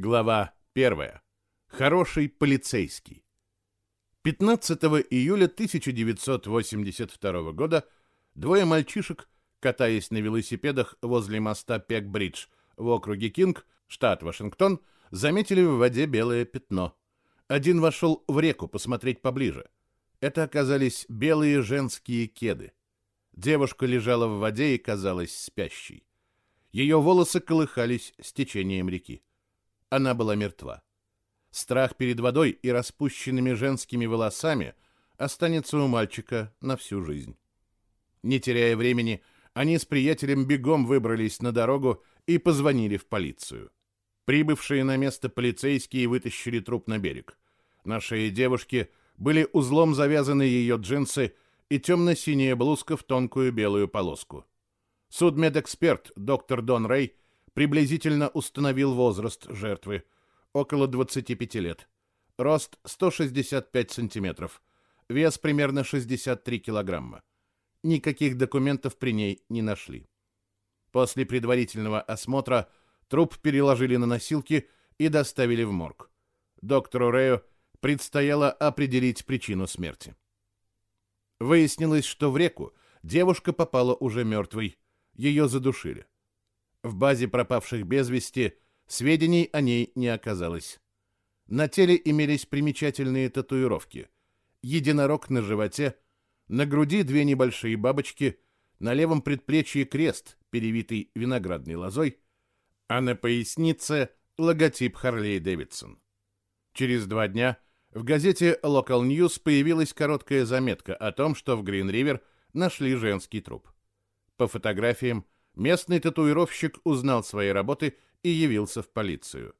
Глава 1. Хороший полицейский. 15 июля 1982 года двое мальчишек, катаясь на велосипедах возле моста Пек-Бридж в округе Кинг, штат Вашингтон, заметили в воде белое пятно. Один вошел в реку посмотреть поближе. Это оказались белые женские кеды. Девушка лежала в воде и казалась спящей. Ее волосы колыхались с течением реки. Она была мертва. Страх перед водой и распущенными женскими волосами останется у мальчика на всю жизнь. Не теряя времени, они с приятелем бегом выбрались на дорогу и позвонили в полицию. Прибывшие на место полицейские вытащили труп на берег. На шее девушки были узлом завязаны ее джинсы и темно-синяя блузка в тонкую белую полоску. Судмедэксперт доктор Дон Рэй приблизительно установил возраст жертвы – около 25 лет. Рост 165 сантиметров. Вес примерно 63 килограмма. Никаких документов при ней не нашли. После предварительного осмотра труп переложили на носилки и доставили в морг. Доктору Рэю предстояло определить причину смерти. Выяснилось, что в реку девушка попала уже мертвой. Ее задушили. В базе пропавших без вести сведений о ней не оказалось. На теле имелись примечательные татуировки. Единорог на животе, на груди две небольшие бабочки, на левом предплечье крест, перевитый виноградной лозой, а на пояснице логотип Харлей Дэвидсон. Через два дня в газете Local News появилась короткая заметка о том, что в Грин-Ривер нашли женский труп. По фотографиям Местный татуировщик узнал свои работы и явился в полицию.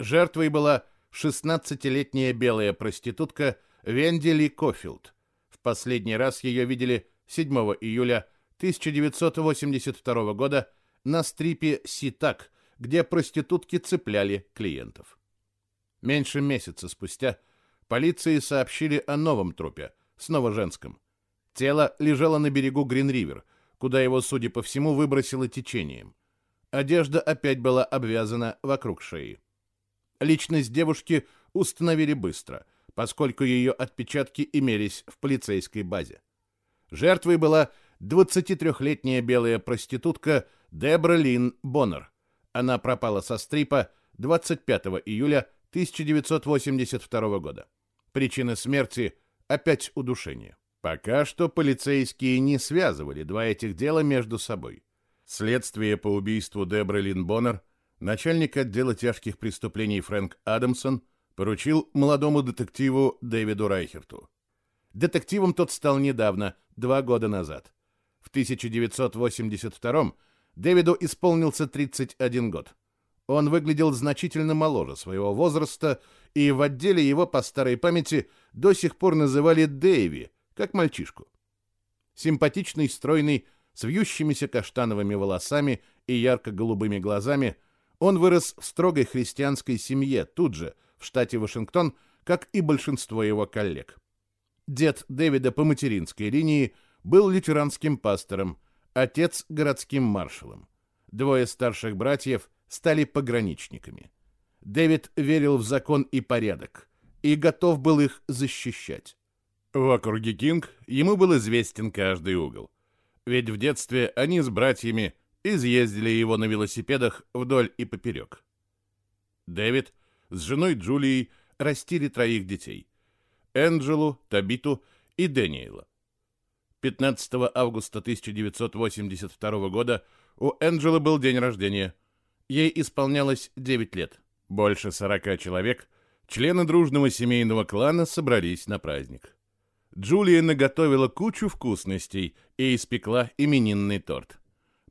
Жертвой была 16-летняя белая проститутка Венди Ли Кофилд. В последний раз ее видели 7 июля 1982 года на стрипе «Ситак», где проститутки цепляли клиентов. Меньше месяца спустя полиции сообщили о новом трупе, снова женском. Тело лежало на берегу Грин-Ривер – куда его, судя по всему, выбросило течением. Одежда опять была обвязана вокруг шеи. Личность девушки установили быстро, поскольку ее отпечатки имелись в полицейской базе. Жертвой была 23-летняя белая проститутка Дебра Лин Боннер. Она пропала со стрипа 25 июля 1982 года. Причина смерти – опять удушение. Пока что полицейские не связывали два этих дела между собой. Следствие по убийству Дебры Лин Боннер начальник отдела тяжких преступлений Фрэнк Адамсон поручил молодому детективу Дэвиду Райхерту. Детективом тот стал недавно, два года назад. В 1982 Дэвиду исполнился 31 год. Он выглядел значительно моложе своего возраста, и в отделе его по старой памяти до сих пор называли Дэйви – как мальчишку. Симпатичный, стройный, с вьющимися каштановыми волосами и ярко-голубыми глазами, он вырос в строгой христианской семье тут же, в штате Вашингтон, как и большинство его коллег. Дед Дэвида по материнской линии был лютеранским пастором, отец – городским маршалом. Двое старших братьев стали пограничниками. Дэвид верил в закон и порядок и готов был их защищать. В округе Кинг ему был известен каждый угол. Ведь в детстве они с братьями изъездили его на велосипедах вдоль и поперек. Дэвид с женой Джулией растили троих детей. Энджелу, Табиту и Дэниела. 15 августа 1982 года у Энджелы был день рождения. Ей исполнялось 9 лет. Больше 40 человек, члены дружного семейного клана, собрались на праздник. Джулия наготовила кучу вкусностей и испекла именинный торт.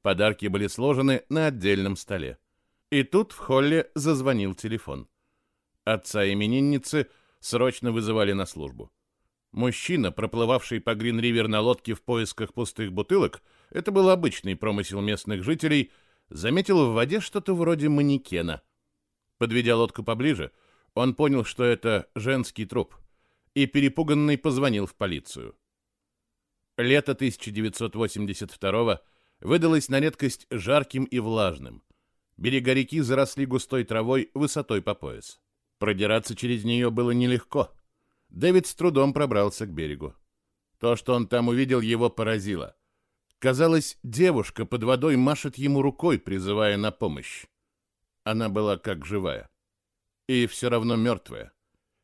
Подарки были сложены на отдельном столе. И тут в холле зазвонил телефон. Отца именинницы срочно вызывали на службу. Мужчина, проплывавший по Грин-Ривер на лодке в поисках пустых бутылок, это был обычный промысел местных жителей, заметил в воде что-то вроде манекена. Подведя лодку поближе, он понял, что это женский труп — и перепуганный позвонил в полицию. Лето 1982 выдалось на редкость жарким и влажным. Берега реки заросли густой травой высотой по пояс. Продираться через нее было нелегко. Дэвид с трудом пробрался к берегу. То, что он там увидел, его поразило. Казалось, девушка под водой машет ему рукой, призывая на помощь. Она была как живая. И все равно мертвая.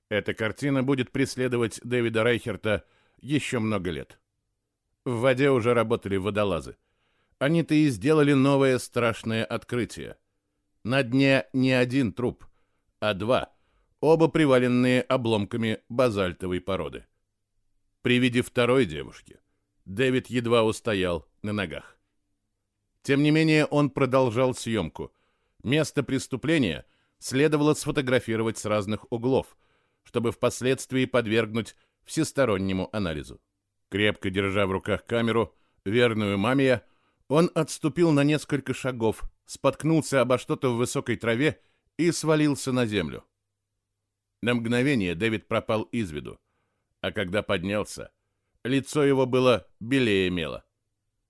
Эта картина будет преследовать Дэвида Райхерта еще много лет. В воде уже работали водолазы. Они-то и сделали новое страшное открытие. На дне не один труп, а два, оба приваленные обломками базальтовой породы. При виде второй девушки Дэвид едва устоял на ногах. Тем не менее, он продолжал съемку. Место преступления следовало сфотографировать с разных углов, чтобы впоследствии подвергнуть всестороннему анализу. Крепко держа в руках камеру, верную мамия, он отступил на несколько шагов, споткнулся обо что-то в высокой траве и свалился на землю. На мгновение Дэвид пропал из виду а когда поднялся, лицо его было белее мела.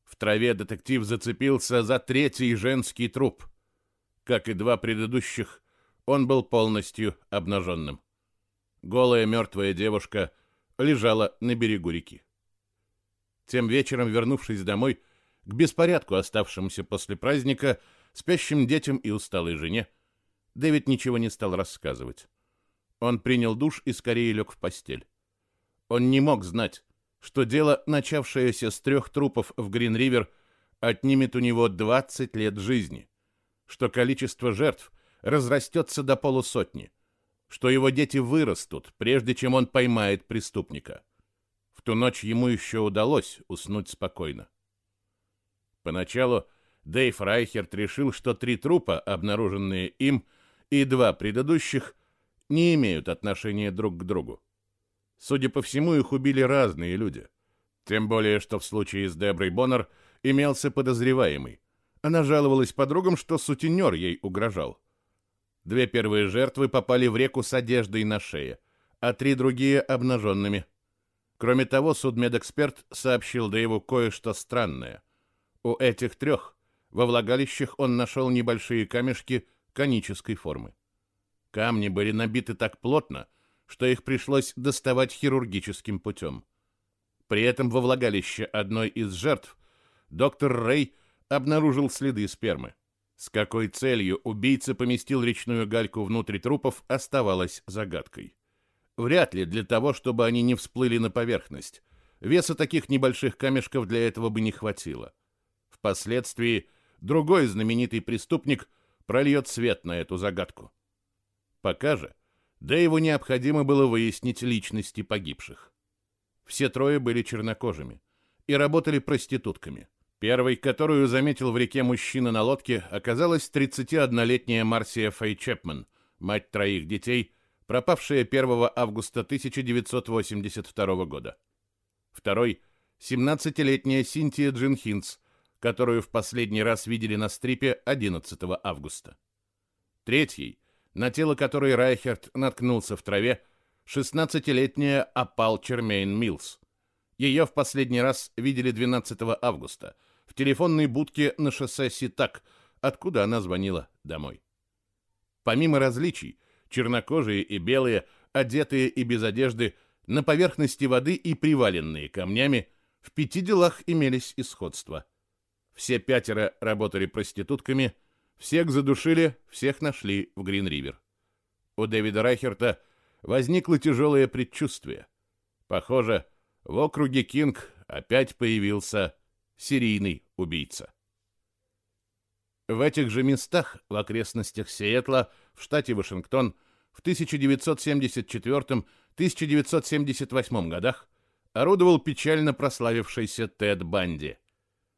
В траве детектив зацепился за третий женский труп. Как и два предыдущих, он был полностью обнаженным. Голая мертвая девушка лежала на берегу реки. Тем вечером, вернувшись домой, к беспорядку, оставшемуся после праздника, спящим детям и усталой жене, Дэвид ничего не стал рассказывать. Он принял душ и скорее лег в постель. Он не мог знать, что дело, начавшееся с трех трупов в Грин-Ривер, отнимет у него 20 лет жизни, что количество жертв разрастется до полусотни, что его дети вырастут, прежде чем он поймает преступника. В ту ночь ему еще удалось уснуть спокойно. Поначалу Дэйв Райхерт решил, что три трупа, обнаруженные им, и два предыдущих, не имеют отношения друг к другу. Судя по всему, их убили разные люди. Тем более, что в случае с Деброй Боннер имелся подозреваемый. Она жаловалась подругам, что сутенер ей угрожал. Две первые жертвы попали в реку с одеждой на шее, а три другие — обнаженными. Кроме того, судмедэксперт сообщил Дэйву кое-что странное. У этих трех во влагалищах он нашел небольшие камешки конической формы. Камни были набиты так плотно, что их пришлось доставать хирургическим путем. При этом во влагалище одной из жертв доктор Рэй обнаружил следы спермы. С какой целью убийца поместил речную гальку внутрь трупов, оставалось загадкой. Вряд ли для того, чтобы они не всплыли на поверхность. Веса таких небольших камешков для этого бы не хватило. Впоследствии другой знаменитый преступник прольет свет на эту загадку. Пока же его необходимо было выяснить личности погибших. Все трое были чернокожими и работали проститутками. Первой, которую заметил в реке мужчина на лодке, оказалась 31-летняя Марсия Фэй Чепман, мать троих детей, пропавшая 1 августа 1982 года. Второй – 17-летняя Синтия Джин Хинц, которую в последний раз видели на стрипе 11 августа. Третьей – на тело которой Райхерт наткнулся в траве, 16-летняя Апал Чермейн Милс. Ее в последний раз видели 12 августа в телефонной будке на шоссе Ситак, откуда она звонила домой. Помимо различий, чернокожие и белые, одетые и без одежды, на поверхности воды и приваленные камнями, в пяти делах имелись и сходства. Все пятеро работали проститутками – всех задушили, всех нашли в Грин-Ривер. У Дэвида Райхерта возникло тяжелое предчувствие. Похоже, в округе Кинг опять появился серийный убийца. В этих же местах, в окрестностях Сиэтла, в штате Вашингтон, в 1974-1978 годах орудовал печально прославившийся Тед Банди.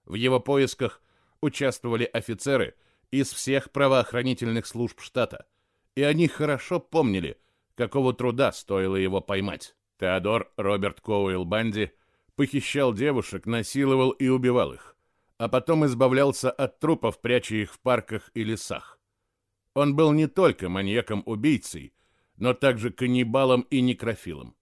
В его поисках участвовали офицеры – из всех правоохранительных служб штата, и они хорошо помнили, какого труда стоило его поймать. Теодор Роберт Коуэлл Банди похищал девушек, насиловал и убивал их, а потом избавлялся от трупов, пряча их в парках и лесах. Он был не только маньяком-убийцей, но также каннибалом и некрофилом.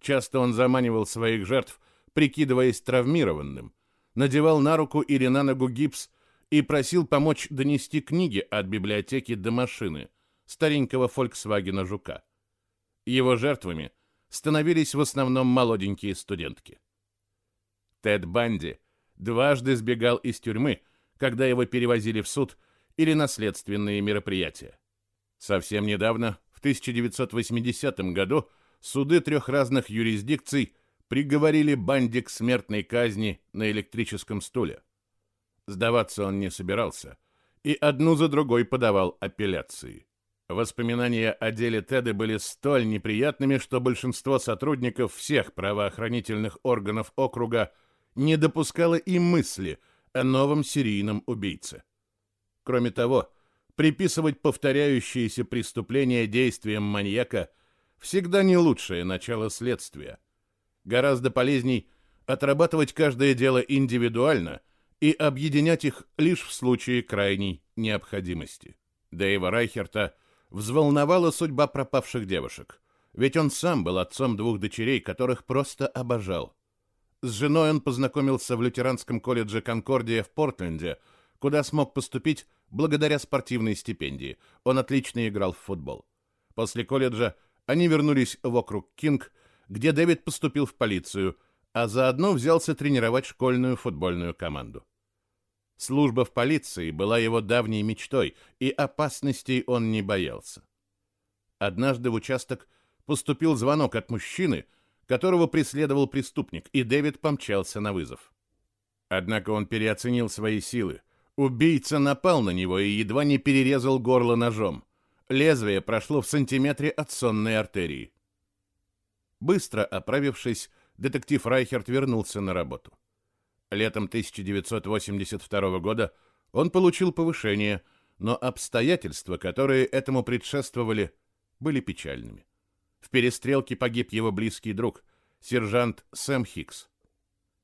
Часто он заманивал своих жертв, прикидываясь травмированным, надевал на руку или на ногу гипс и просил помочь донести книги от библиотеки до машины, старенького Volkswagen Жука. Его жертвами становились в основном молоденькие студентки. Тед Банди дважды сбегал из тюрьмы, когда его перевозили в суд или на следственные мероприятия. Совсем недавно, в 1980 году, суды трех разных юрисдикций приговорили Банди к смертной казни на электрическом стуле. Сдаваться он не собирался и одну за другой подавал апелляции. Воспоминания о деле Теда были столь неприятными, что большинство сотрудников всех правоохранительных органов округа не допускало и мысли о новом серийном убийце. Кроме того, приписывать повторяющиеся преступления действиям маньяка всегда не лучшее начало следствия. Гораздо полезней отрабатывать каждое дело индивидуально и объединять их лишь в случае крайней необходимости. Дэйва Райхерта взволновала судьба пропавших девушек, ведь он сам был отцом двух дочерей, которых просто обожал. С женой он познакомился в лютеранском колледже Конкордия в Портленде, куда смог поступить благодаря спортивной стипендии. Он отлично играл в футбол. После колледжа они вернулись в округ Кинг, где Дэвид поступил в полицию, а заодно взялся тренировать школьную футбольную команду. Служба в полиции была его давней мечтой, и опасностей он не боялся. Однажды в участок поступил звонок от мужчины, которого преследовал преступник, и Дэвид помчался на вызов. Однако он переоценил свои силы. Убийца напал на него и едва не перерезал горло ножом. Лезвие прошло в сантиметре от сонной артерии. Быстро оправившись, детектив Райхерт вернулся на работу. Летом 1982 года он получил повышение, но обстоятельства, которые этому предшествовали, были печальными. В перестрелке погиб его близкий друг, сержант Сэм Хикс.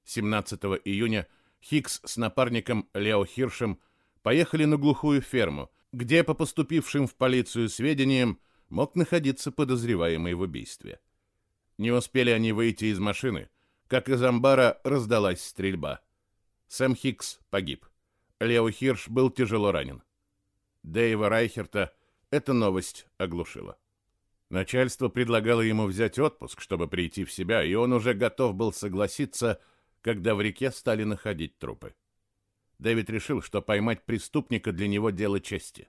17 июня Хикс с напарником Лео Хиршем поехали на глухую ферму, где по поступившим в полицию сведениям мог находиться подозреваемый в убийстве. Не успели они выйти из машины, как из амбара раздалась стрельба. Сэм Хикс погиб. Лео Хирш был тяжело ранен. Дэйва Райхерта эта новость оглушила. Начальство предлагало ему взять отпуск, чтобы прийти в себя, и он уже готов был согласиться, когда в реке стали находить трупы. Дэвид решил, что поймать преступника для него дело чести.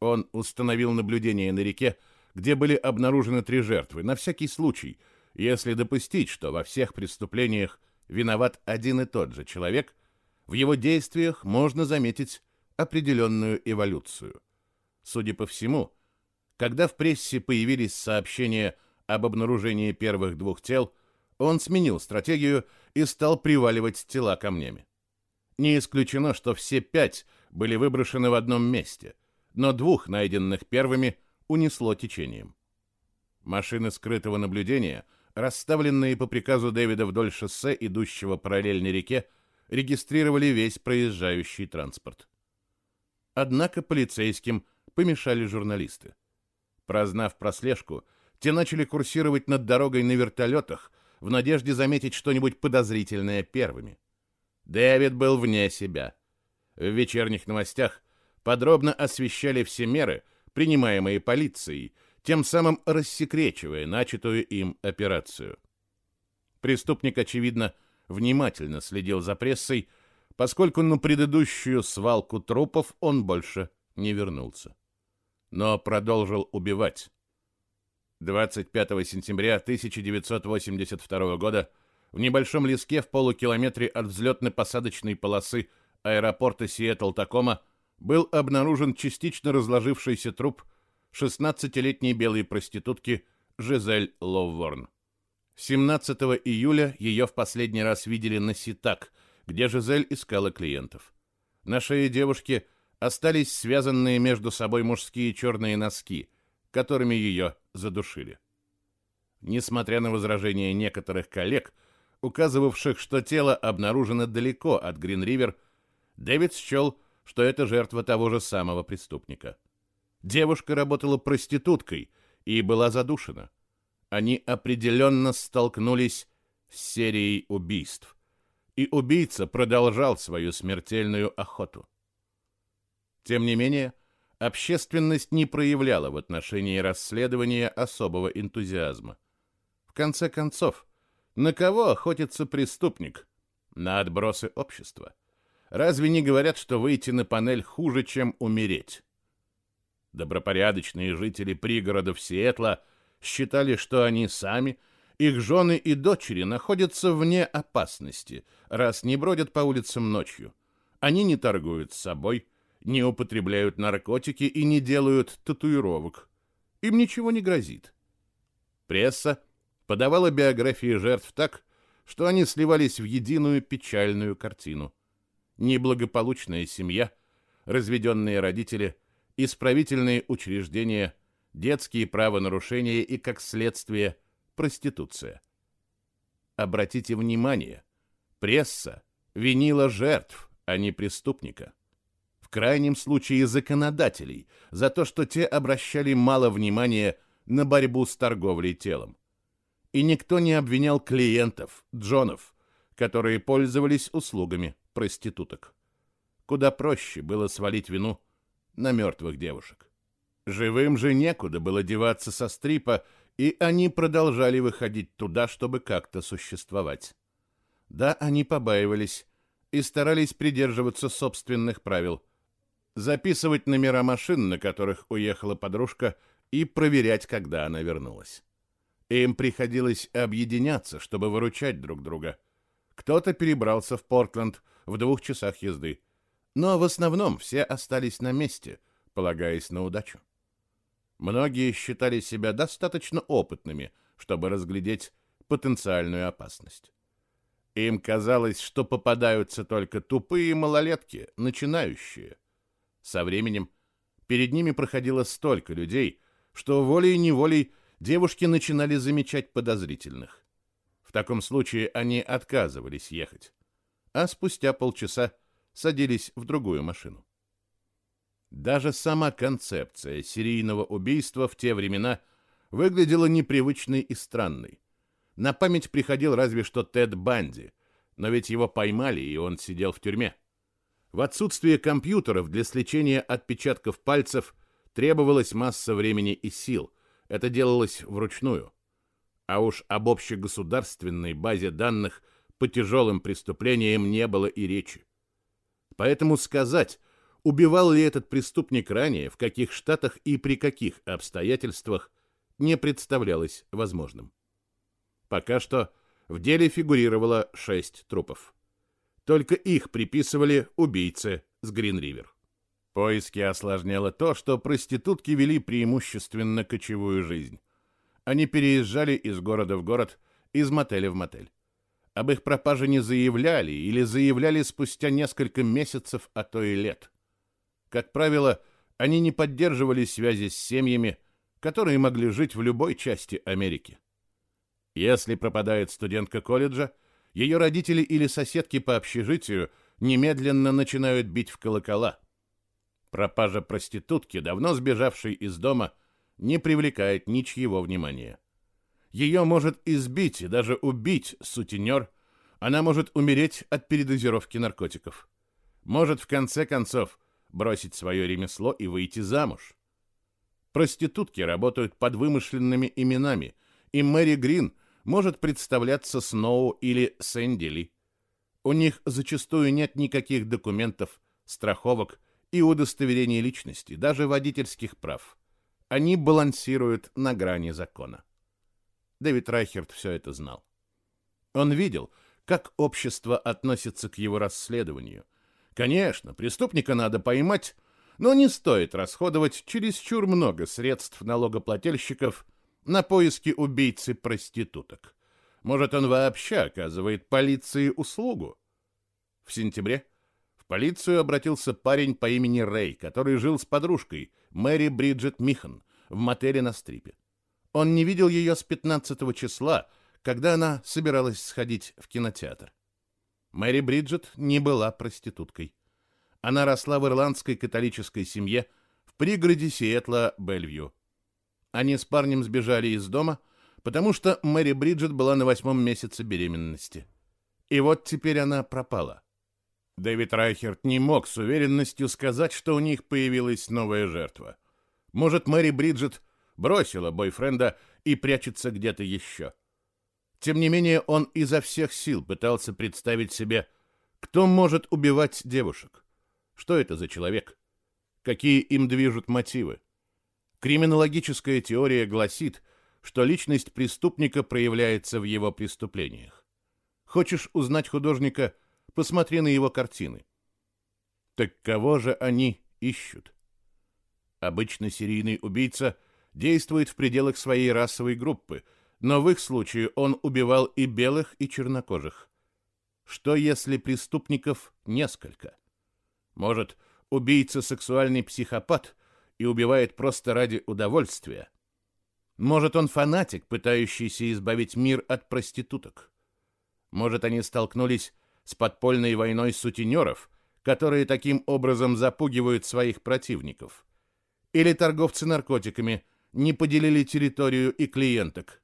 Он установил наблюдение на реке, где были обнаружены три жертвы, на всякий случай – если допустить, что во всех преступлениях виноват один и тот же человек, в его действиях можно заметить определенную эволюцию. Судя по всему, когда в прессе появились сообщения об обнаружении первых двух тел, он сменил стратегию и стал приваливать тела камнями. Не исключено, что все пять были выброшены в одном месте, но двух, найденных первыми, унесло течением. Машины скрытого наблюдения – расставленные по приказу Дэвида вдоль шоссе, идущего параллельно реке, регистрировали весь проезжающий транспорт. Однако полицейским помешали журналисты. Прознав про слежку, те начали курсировать над дорогой на вертолетах в надежде заметить что-нибудь подозрительное первыми. Дэвид был вне себя. В вечерних новостях подробно освещали все меры, принимаемые полицией, тем самым рассекречивая начатую им операцию. Преступник, очевидно, внимательно следил за прессой, поскольку на предыдущую свалку трупов он больше не вернулся. Но продолжил убивать. 25 сентября 1982 года в небольшом леске в полукилометре от взлетно-посадочной полосы аэропорта Сиэтл-Такома был обнаружен частично разложившийся труп 16-летней белой проститутки Жизель Ловворн. 17 июля ее в последний раз видели на Ситак, где Жизель искала клиентов. На шее девушки остались связанные между собой мужские черные носки, которыми ее задушили. Несмотря на возражения некоторых коллег, указывавших, что тело обнаружено далеко от Грин-Ривер, Дэвид счел, что это жертва того же самого преступника. Девушка работала проституткой и была задушена. Они определенно столкнулись с серией убийств. И убийца продолжал свою смертельную охоту. Тем не менее, общественность не проявляла в отношении расследования особого энтузиазма. В конце концов, на кого охотится преступник? На отбросы общества. Разве не говорят, что выйти на панель хуже, чем умереть? Добропорядочные жители пригородов Сиэтла считали, что они сами, их жены и дочери находятся вне опасности, раз не бродят по улицам ночью. Они не торгуют с собой, не употребляют наркотики и не делают татуировок. Им ничего не грозит. Пресса подавала биографии жертв так, что они сливались в единую печальную картину. Неблагополучная семья, разведенные родители, исправительные учреждения, детские правонарушения и, как следствие, проституция. Обратите внимание, пресса винила жертв, а не преступника в крайнем случае законодателей, за то, что те обращали мало внимания на борьбу с торговлей телом. И никто не обвинял клиентов, джонов, которые пользовались услугами проституток. Куда проще было свалить вину на мертвых девушек. Живым же некуда было деваться со стрипа, и они продолжали выходить туда, чтобы как-то существовать. Да, они побаивались и старались придерживаться собственных правил – записывать номера машин, на которых уехала подружка, и проверять, когда она вернулась. Им приходилось объединяться, чтобы выручать друг друга. Кто-то перебрался в Портленд в двух часах езды, но в основном все остались на месте, полагаясь на удачу. Многие считали себя достаточно опытными, чтобы разглядеть потенциальную опасность. Им казалось, что попадаются только тупые малолетки, начинающие – со временем перед ними проходило столько людей, что волей-неволей девушки начинали замечать подозрительных. В таком случае они отказывались ехать, а спустя полчаса садились в другую машину. Даже сама концепция серийного убийства в те времена выглядела непривычной и странной. На память приходил разве что Тед Банди, но ведь его поймали, и он сидел в тюрьме. В отсутствие компьютеров для сличения отпечатков пальцев требовалась масса времени и сил. Это делалось вручную. А уж об общегосударственной базе данных по тяжелым преступлениям не было и речи. Поэтому сказать, убивал ли этот преступник ранее, в каких штатах и при каких обстоятельствах, не представлялось возможным. Пока что в деле фигурировало шесть трупов. Только их приписывали убийце с Грин-Ривер. Поиски осложняло то, что проститутки вели преимущественно кочевую жизнь. Они переезжали из города в город, из мотеля в мотель. Об их пропаже не заявляли или заявляли спустя несколько месяцев, а то и лет. Как правило, они не поддерживали связи с семьями, которые могли жить в любой части Америки. Если пропадает студентка колледжа, ее родители или соседки по общежитию немедленно начинают бить в колокола. Пропажа проститутки, давно сбежавшей из дома, не привлекает ничьего внимания. Ее может избить и даже убить сутенер, она может умереть от передозировки наркотиков. Может, в конце концов, бросить свое ремесло и выйти замуж. Проститутки работают под вымышленными именами, и Мэри Грин – может представляться Сноу или Сэндили. У них зачастую нет никаких документов, страховок и удостоверений личности, даже водительских прав. Они балансируют на грани закона. Дэвид Райхерт все это знал. Он видел, как общество относится к его расследованию. Конечно, преступника надо поймать, но не стоит расходовать чересчур много средств налогоплательщиков – на поиски убийцы проституток. Может, он вообще оказывает полиции услугу? В сентябре в полицию обратился парень по имени Рэй, который жил с подружкой, Мэри Бриджит Михан, в мотеле на Стрипе. Он не видел ее с 15 числа, когда она собиралась сходить в кинотеатр. Мэри Бриджит не была проституткой. Она росла в ирландской католической семье в пригороде Сиэтла, Бельвью. Они с парнем сбежали из дома, потому что Мэри Бриджит была на восьмом месяце беременности. И вот теперь она пропала. Дэвид Райхерт не мог с уверенностью сказать, что у них появилась новая жертва. Может, Мэри Бриджит бросила бойфренда и прячется где-то еще. Тем не менее, он изо всех сил пытался представить себе, кто может убивать девушек. Что это за человек? Какие им движут мотивы? Криминологическая теория гласит, что личность преступника проявляется в его преступлениях. Хочешь узнать художника – Посмотри на его картины. Так кого же они ищут? Обычно серийный убийца действует в пределах своей расовой группы, но в их случае он убивал и белых, и чернокожих. Что если преступников несколько? Может, убийца сексуальный психопат и убивает просто ради удовольствия? Может, он фанатик, пытающийся избавить мир от проституток? Может, они столкнулись с подпольной войной сутенеров, которые таким образом запугивают своих противников. Или торговцы наркотиками не поделили территорию и клиенток.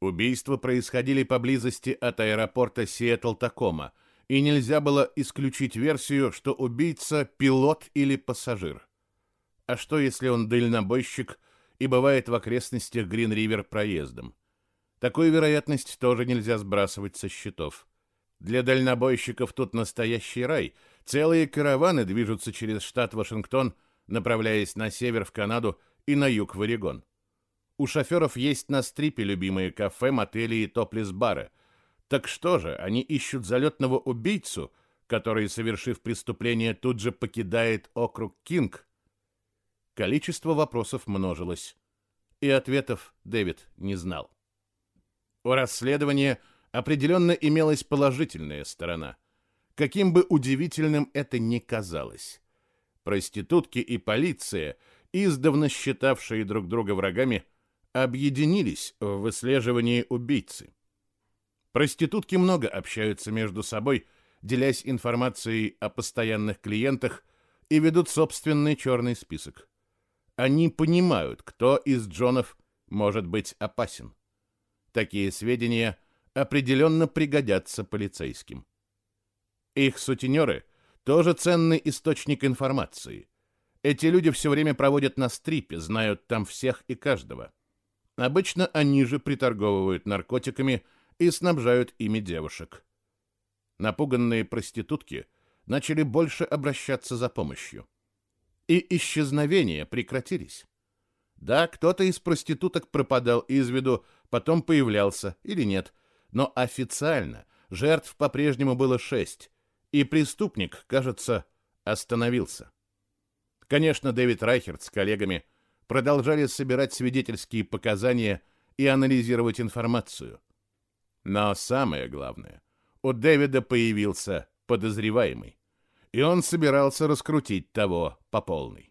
Убийства происходили поблизости от аэропорта Сиэтл-Такома, и нельзя было исключить версию, что убийца – пилот или пассажир. А что, если он дальнобойщик и бывает в окрестностях Грин-Ривер проездом? Такую вероятность тоже нельзя сбрасывать со счетов. Для дальнобойщиков тут настоящий рай. Целые караваны движутся через штат Вашингтон, направляясь на север в Канаду и на юг в Орегон. У шоферов есть на стрипе любимые кафе, мотели и топлес-бары. Так что же, они ищут залетного убийцу, который, совершив преступление, тут же покидает округ Кинг? Количество вопросов множилось, и ответов Дэвид не знал. У расследования – определенно имелась положительная сторона. Каким бы удивительным это ни казалось. Проститутки и полиция, издавна считавшие друг друга врагами, объединились в выслеживании убийцы. Проститутки много общаются между собой, делясь информацией о постоянных клиентах и ведут собственный черный список. Они понимают, кто из Джонов может быть опасен. Такие сведения – определенно пригодятся полицейским. Их сутенеры – тоже ценный источник информации. Эти люди все время проводят на стрипе, знают там всех и каждого. Обычно они же приторговывают наркотиками и снабжают ими девушек. Напуганные проститутки начали больше обращаться за помощью. И исчезновения прекратились. Да, кто-то из проституток пропадал из виду, потом появлялся или нет – но официально жертв по-прежнему было шесть, и преступник, кажется, остановился. Конечно, Дэвид Райхерт с коллегами продолжали собирать свидетельские показания и анализировать информацию. Но самое главное, у Дэвида появился подозреваемый, и он собирался раскрутить того по полной.